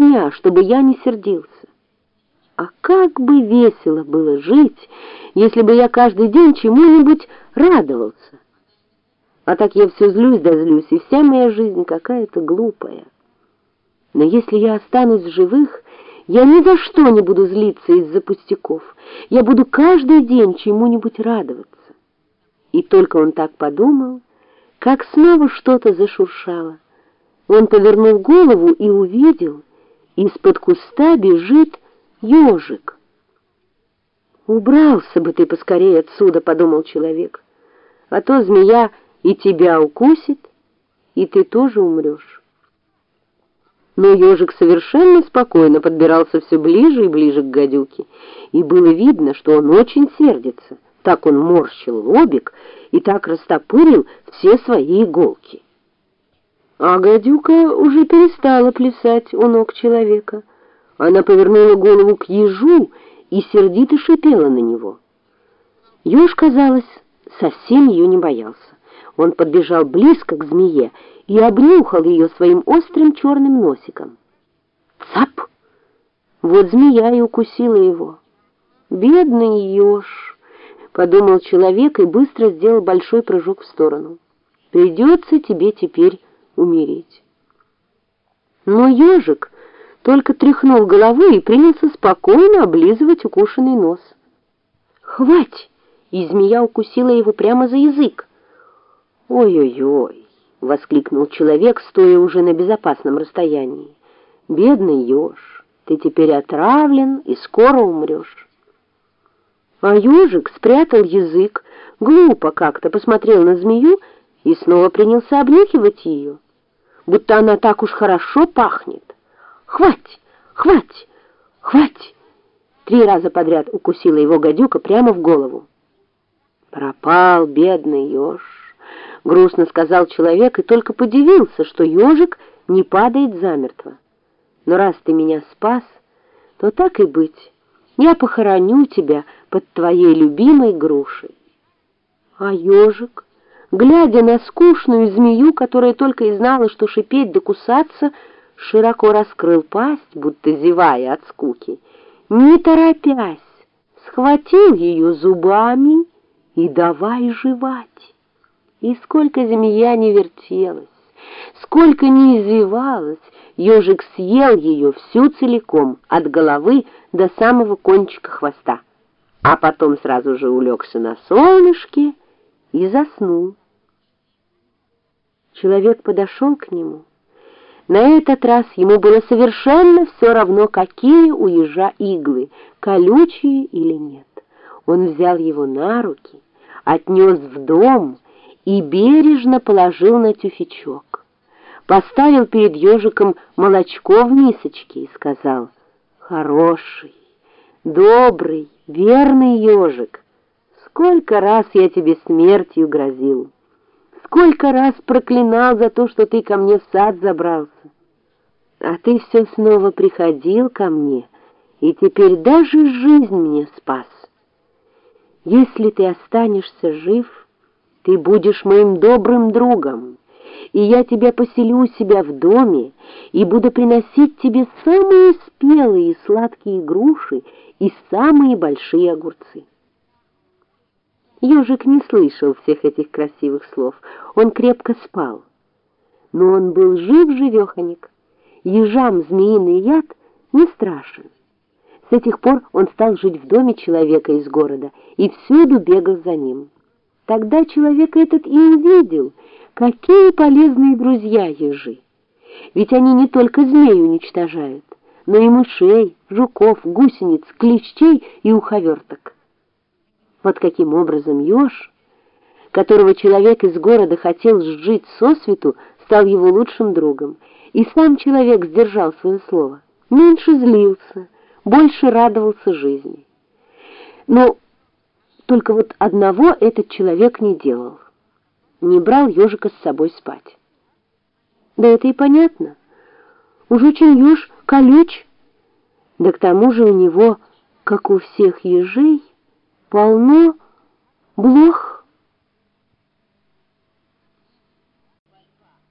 дня, чтобы я не сердился. А как бы весело было жить, если бы я каждый день чему-нибудь радовался. А так я все злюсь да злюсь, и вся моя жизнь какая-то глупая. Но если я останусь в живых, я ни за что не буду злиться из-за пустяков. Я буду каждый день чему-нибудь радоваться. И только он так подумал, как снова что-то зашуршало. Он повернул голову и увидел, из-под куста бежит ежик. «Убрался бы ты поскорее отсюда», — подумал человек, «а то змея и тебя укусит, и ты тоже умрешь». Но ежик совершенно спокойно подбирался все ближе и ближе к гадюке, и было видно, что он очень сердится. Так он морщил лобик и так растопырил все свои иголки. А гадюка уже перестала плясать у ног человека. Она повернула голову к ежу и сердито шипела на него. Еж, казалось, совсем ее не боялся. Он подбежал близко к змее и обнюхал ее своим острым черным носиком. Цап! Вот змея и укусила его. Бедный еж! Подумал человек и быстро сделал большой прыжок в сторону. Придется тебе теперь умереть. Но ежик только тряхнул головой и принялся спокойно облизывать укушенный нос. «Хвать!» И змея укусила его прямо за язык. «Ой-ой-ой!» — воскликнул человек, стоя уже на безопасном расстоянии. «Бедный еж, ты теперь отравлен и скоро умрешь». А ежик спрятал язык, глупо как-то посмотрел на змею и снова принялся обнюхивать ее, будто она так уж хорошо пахнет. «Хвать! Хвать! Хвать!» Три раза подряд укусила его гадюка прямо в голову. «Пропал бедный еж», — грустно сказал человек и только подивился, что ежик не падает замертво. «Но раз ты меня спас, то так и быть, я похороню тебя под твоей любимой грушей». А ежик, глядя на скучную змею, которая только и знала, что шипеть да кусаться, широко раскрыл пасть, будто зевая от скуки, не торопясь, схватил ее зубами и давай жевать. И сколько змея не вертелась, сколько не извивалась, ежик съел ее всю целиком, от головы до самого кончика хвоста, а потом сразу же улегся на солнышке и заснул. Человек подошел к нему. На этот раз ему было совершенно все равно, какие у ежа иглы, колючие или нет. Он взял его на руки, отнес в дом и бережно положил на тюфячок. Поставил перед ежиком молочко в мисочке и сказал, «Хороший, добрый, верный ежик, сколько раз я тебе смертью грозил, сколько раз проклинал за то, что ты ко мне в сад забрался, а ты все снова приходил ко мне, и теперь даже жизнь мне спас». Если ты останешься жив, ты будешь моим добрым другом, и я тебя поселю у себя в доме и буду приносить тебе самые спелые и сладкие груши и самые большие огурцы. Ежик не слышал всех этих красивых слов, он крепко спал. Но он был жив-живеханик, ежам змеиный яд не страшен. С этих пор он стал жить в доме человека из города и всюду бегал за ним. Тогда человек этот и увидел, какие полезные друзья ежи. Ведь они не только змей уничтожают, но и мышей, жуков, гусениц, клещей и уховерток. Вот каким образом еж, которого человек из города хотел сжить сосвету, стал его лучшим другом, и сам человек сдержал свое слово, меньше злился, больше радовался жизни. Но только вот одного этот человек не делал. Не брал ежика с собой спать. Да это и понятно. Уж очень еж колюч. Да к тому же у него, как у всех ежей, полно блох.